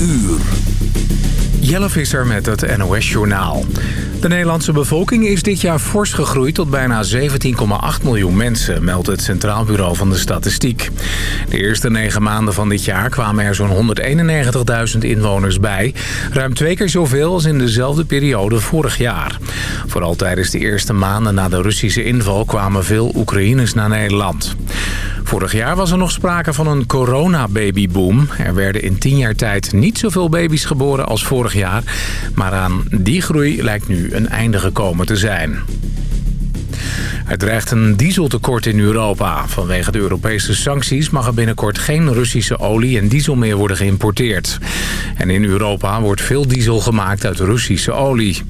uur. Jelle Visser met het NOS-journaal. De Nederlandse bevolking is dit jaar fors gegroeid tot bijna 17,8 miljoen mensen, meldt het Centraal Bureau van de Statistiek. De eerste negen maanden van dit jaar kwamen er zo'n 191.000 inwoners bij. Ruim twee keer zoveel als in dezelfde periode vorig jaar. Vooral tijdens de eerste maanden na de Russische inval kwamen veel Oekraïners naar Nederland. Vorig jaar was er nog sprake van een coronababyboom. Er werden in tien jaar tijd niet zoveel baby's geboren als vorig jaar. Maar aan die groei lijkt nu een einde gekomen te zijn. Er dreigt een dieseltekort in Europa. Vanwege de Europese sancties mag er binnenkort geen Russische olie en diesel meer worden geïmporteerd. En in Europa wordt veel diesel gemaakt uit Russische olie.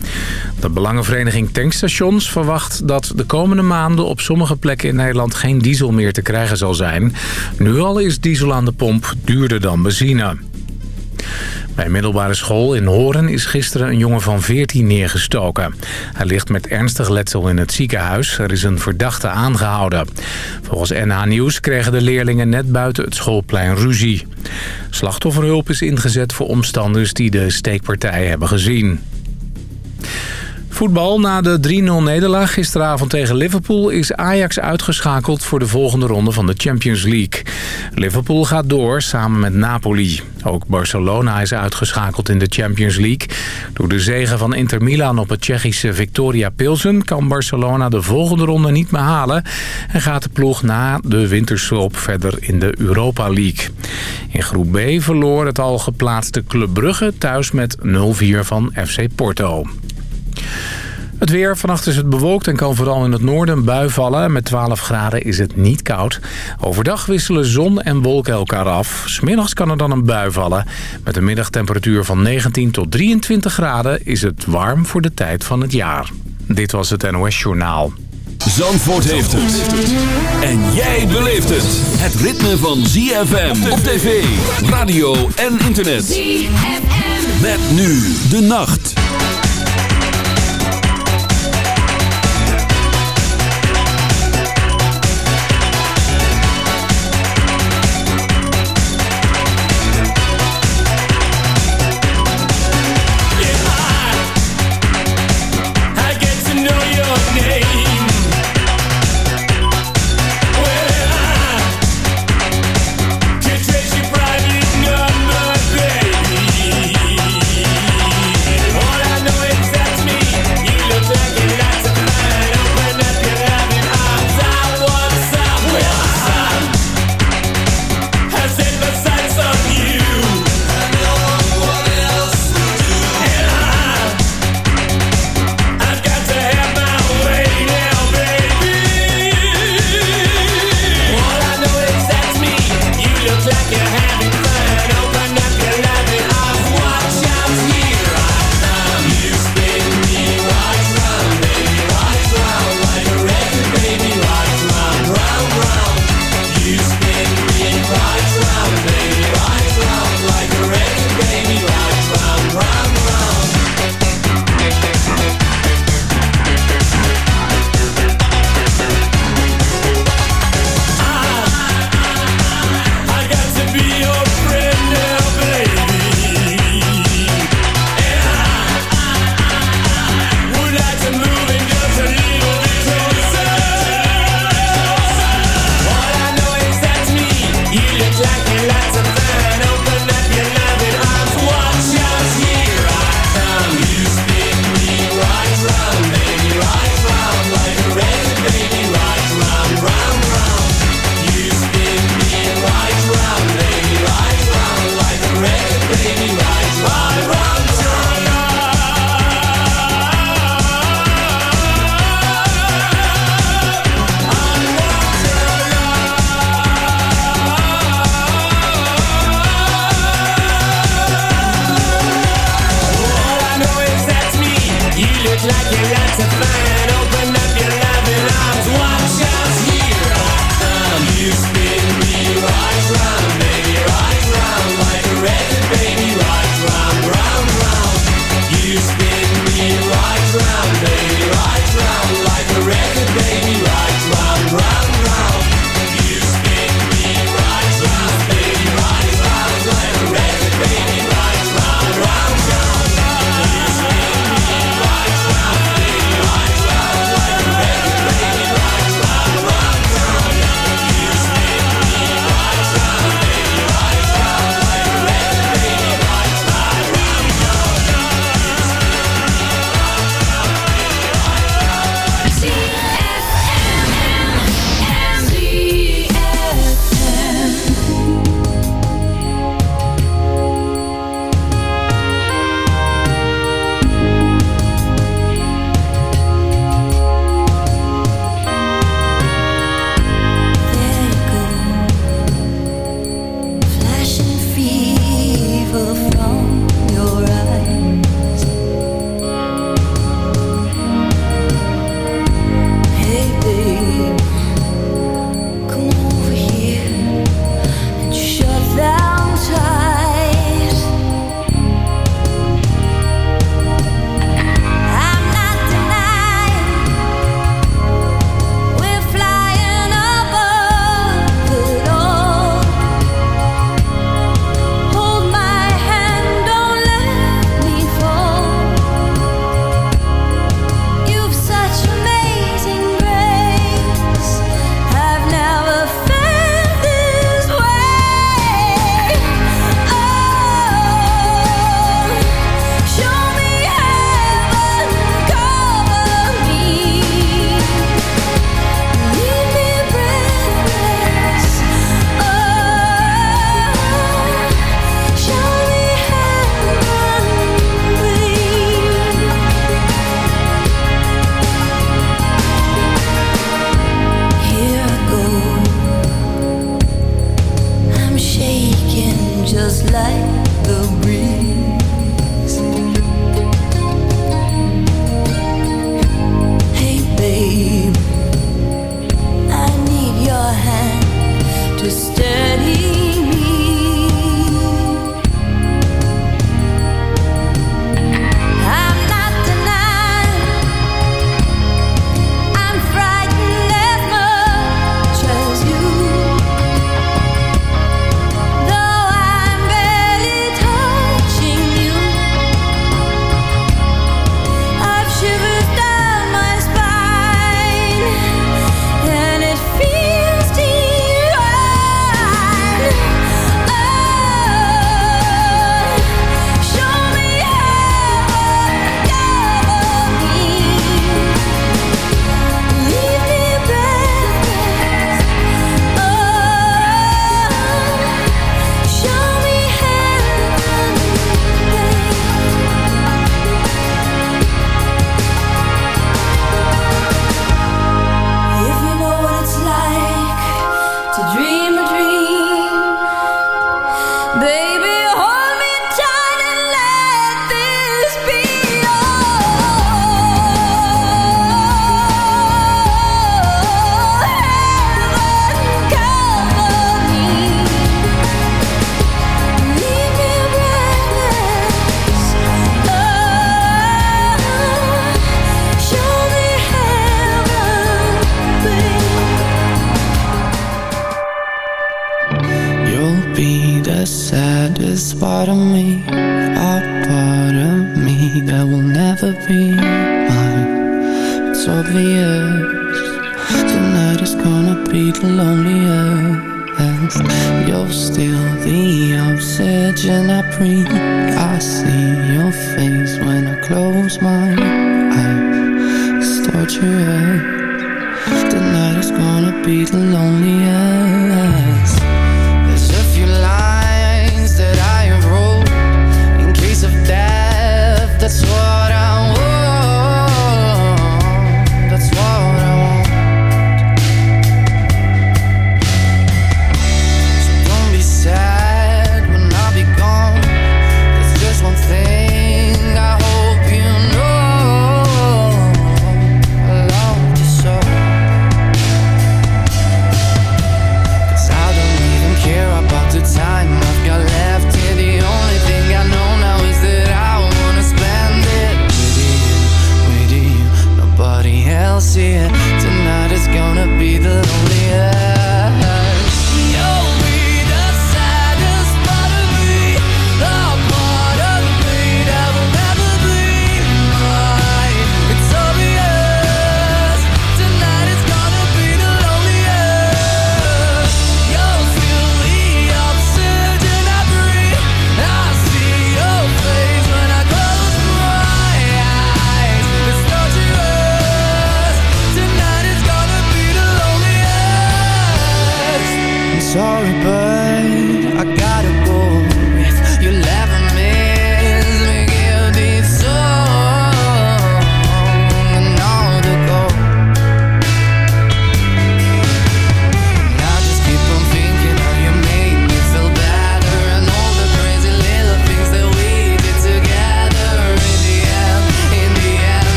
De Belangenvereniging Tankstations verwacht dat de komende maanden op sommige plekken in Nederland geen diesel meer te krijgen zal zijn. Nu al is diesel aan de pomp duurder dan benzine. Bij een middelbare school in Horen is gisteren een jongen van 14 neergestoken. Hij ligt met ernstig letsel in het ziekenhuis. Er is een verdachte aangehouden. Volgens NH Nieuws kregen de leerlingen net buiten het schoolplein ruzie. Slachtofferhulp is ingezet voor omstanders die de steekpartij hebben gezien. Voetbal. Na de 3-0 nederlaag gisteravond tegen Liverpool... is Ajax uitgeschakeld voor de volgende ronde van de Champions League. Liverpool gaat door samen met Napoli. Ook Barcelona is uitgeschakeld in de Champions League. Door de zege van Inter Milan op het Tsjechische Victoria Pilsen... kan Barcelona de volgende ronde niet meer halen... en gaat de ploeg na de winterstop verder in de Europa League. In groep B verloor het al geplaatste Club Brugge thuis met 0-4 van FC Porto. Het weer. Vannacht is het bewolkt en kan vooral in het noorden een bui vallen. Met 12 graden is het niet koud. Overdag wisselen zon en wolken elkaar af. Smiddags kan er dan een bui vallen. Met een middagtemperatuur van 19 tot 23 graden is het warm voor de tijd van het jaar. Dit was het NOS Journaal. Zandvoort heeft het. En jij beleeft het. Het ritme van ZFM op tv, radio en internet. ZFM. Met nu de nacht.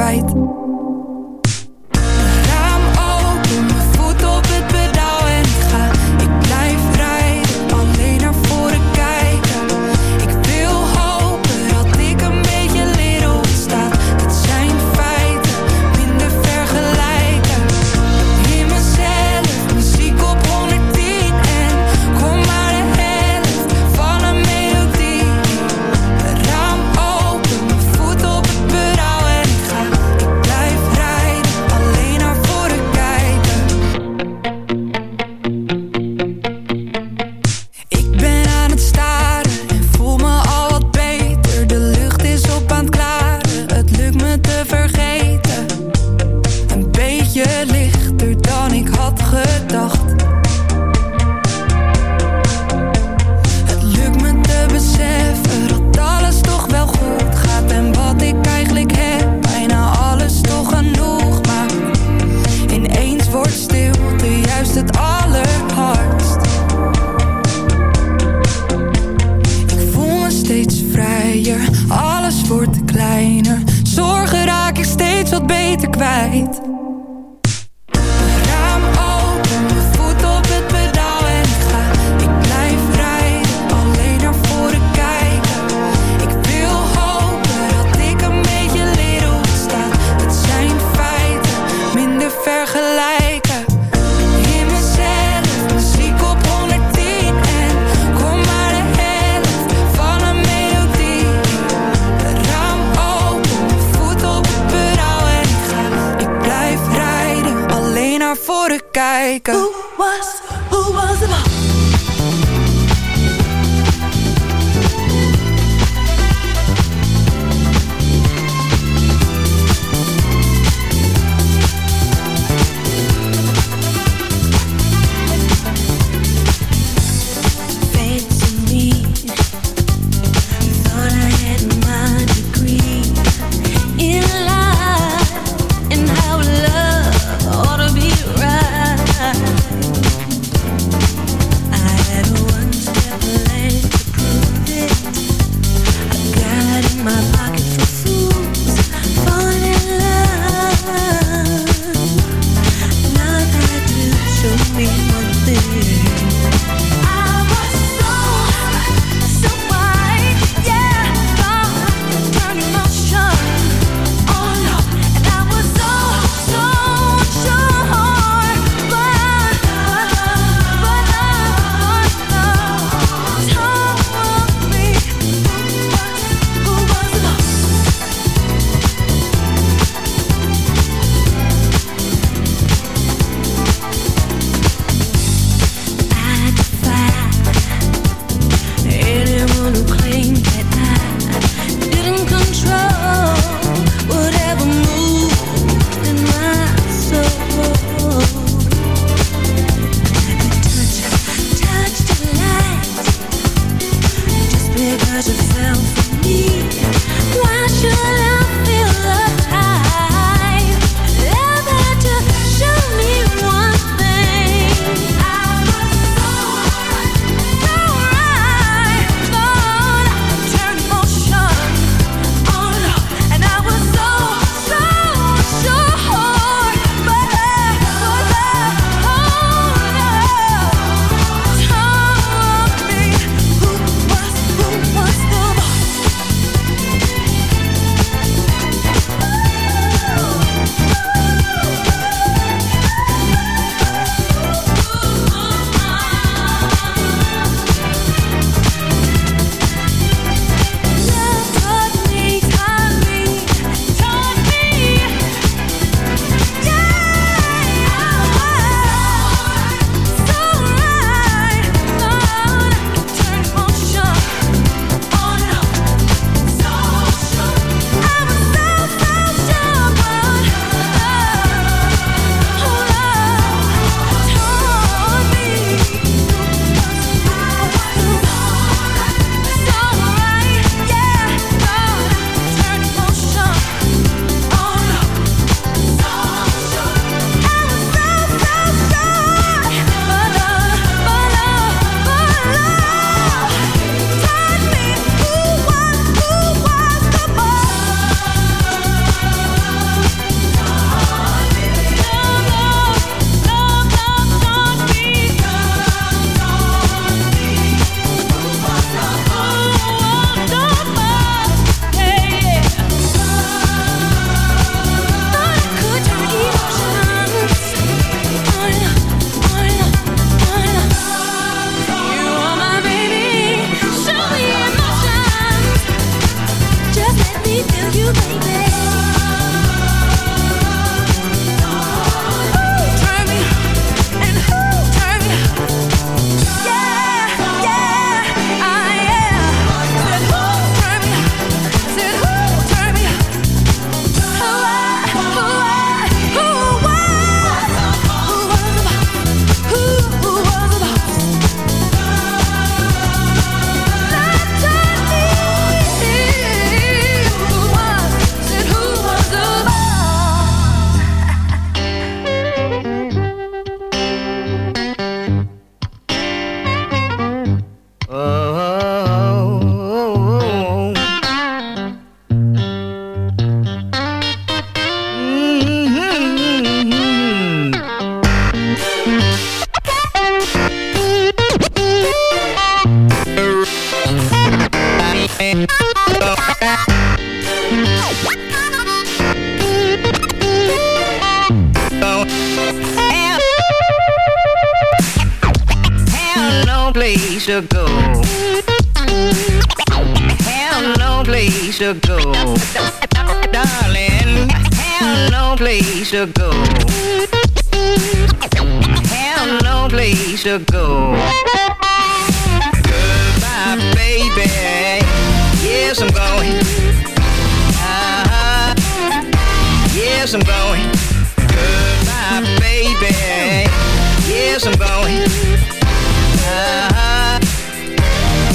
right.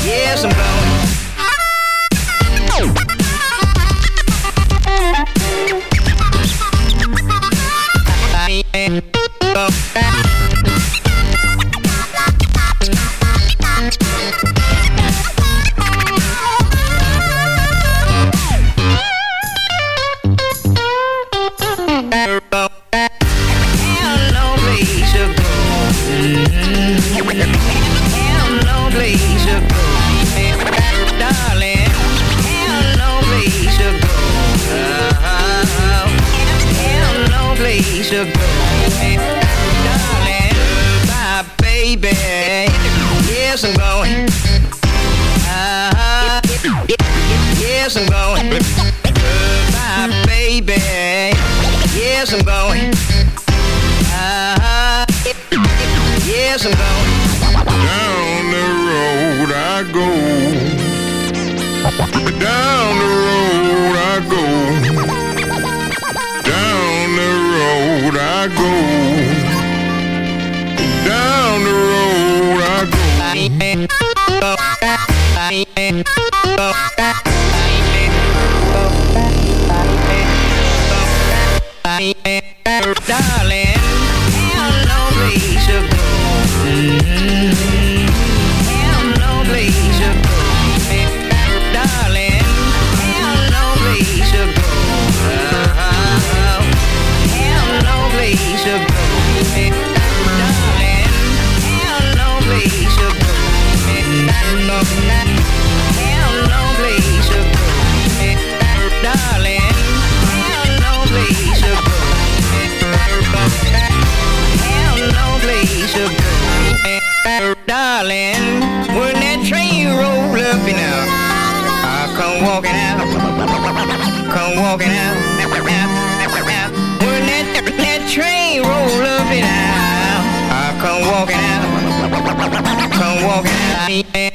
Yeah. I'm I'm walking out. That, that train roll up and out, I come walking out. Come walking out.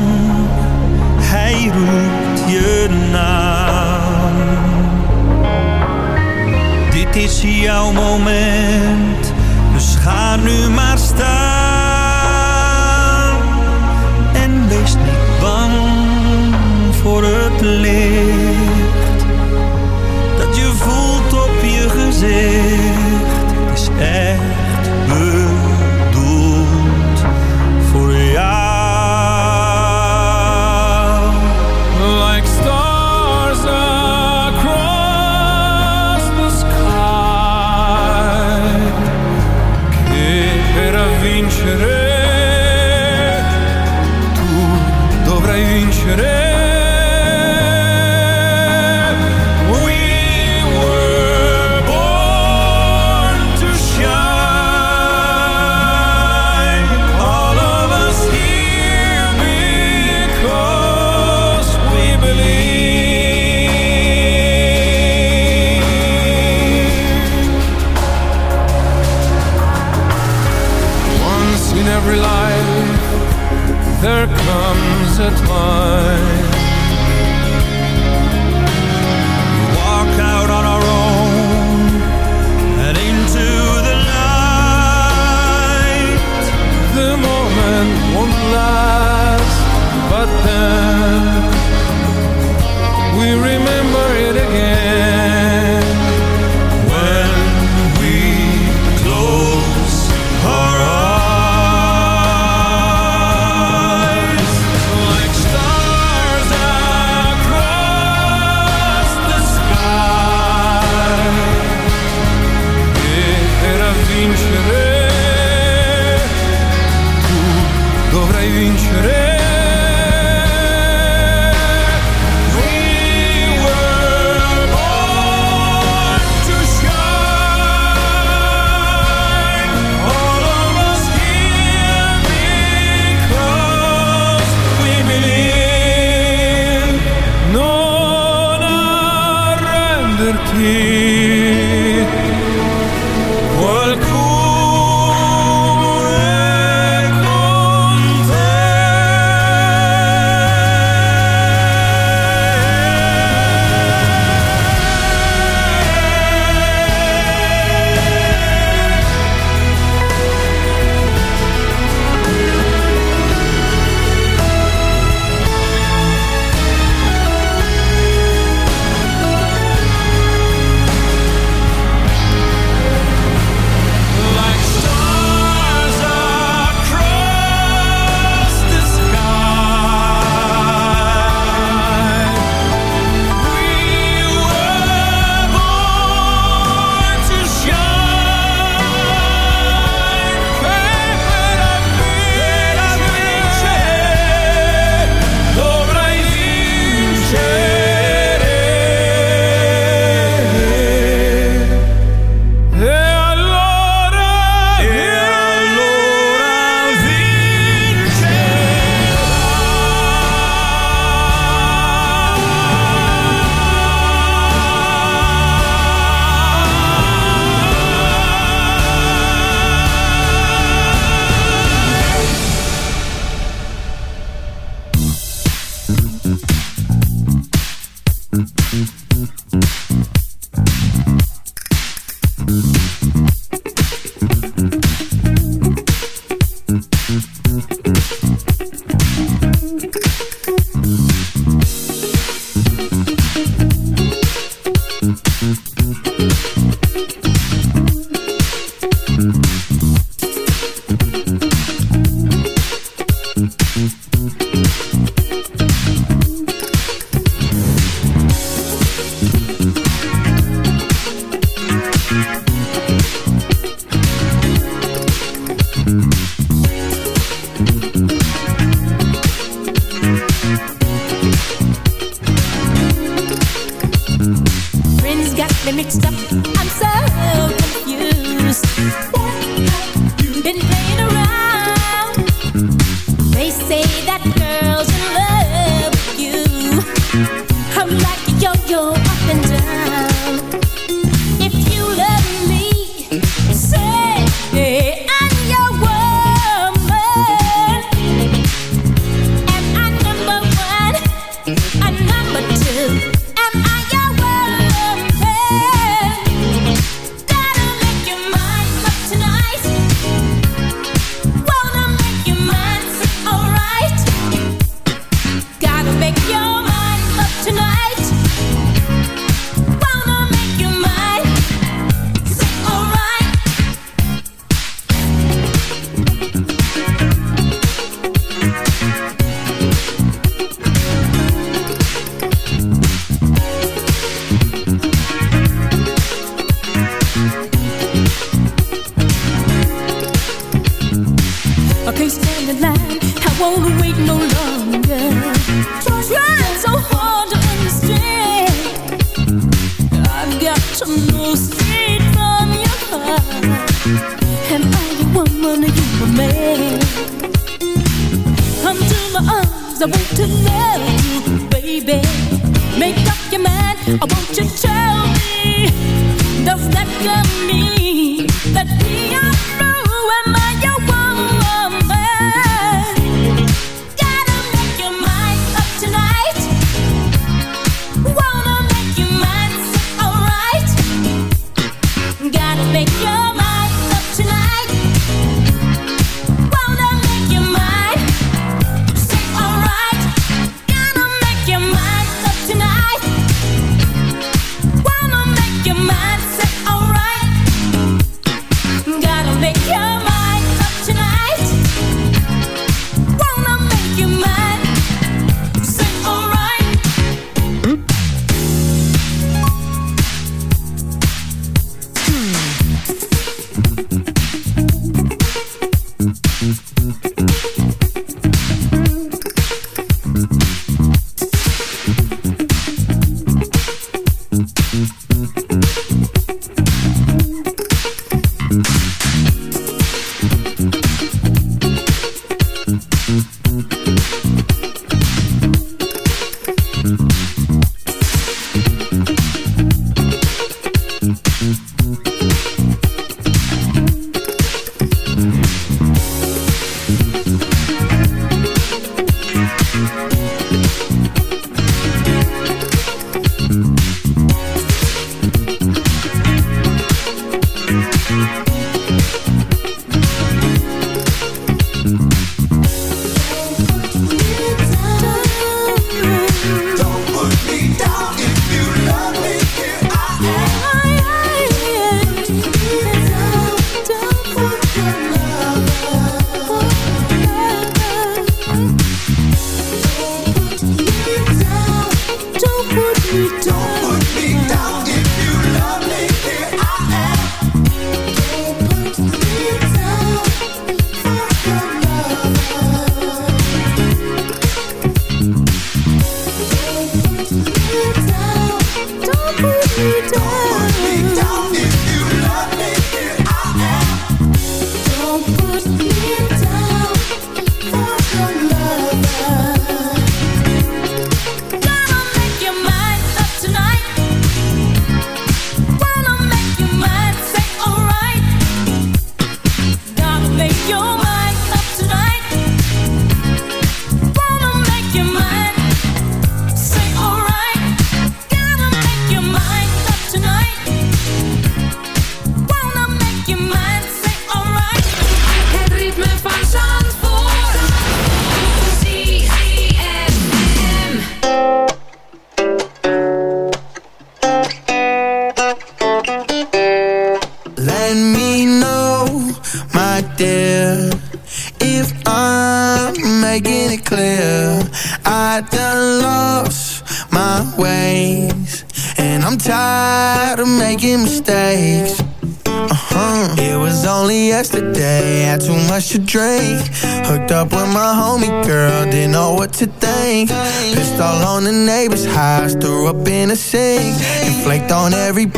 moment. Dus ga nu maar. vorrei vincere mixed up.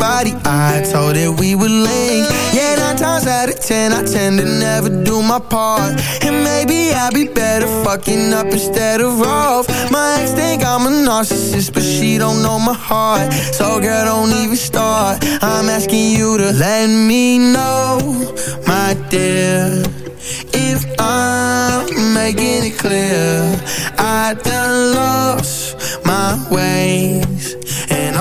Everybody, I told it we would link. Yeah, nine times out of ten, I tend to never do my part. And maybe I'd be better fucking up instead of off. My ex think I'm a narcissist, but she don't know my heart. So girl, don't even start. I'm asking you to let me know, my dear. If I'm making it clear, I done lost my ways.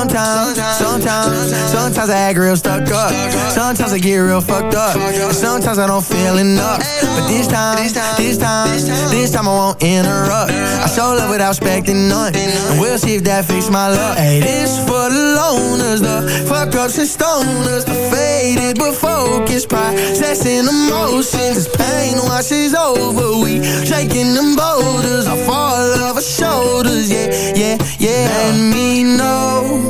Sometimes, sometimes, sometimes I act real stuck up. Sometimes I get real fucked up. And sometimes I don't feel enough. But this time, this time, this time I won't interrupt. I show love without expecting none. And we'll see if that fixes my luck. Hey, this for the loners, the fuck ups and stoners, the faded but focused, processing emotions. As pain washes over, we shaking them boulders off all of our shoulders. Yeah, yeah, yeah. Let me know,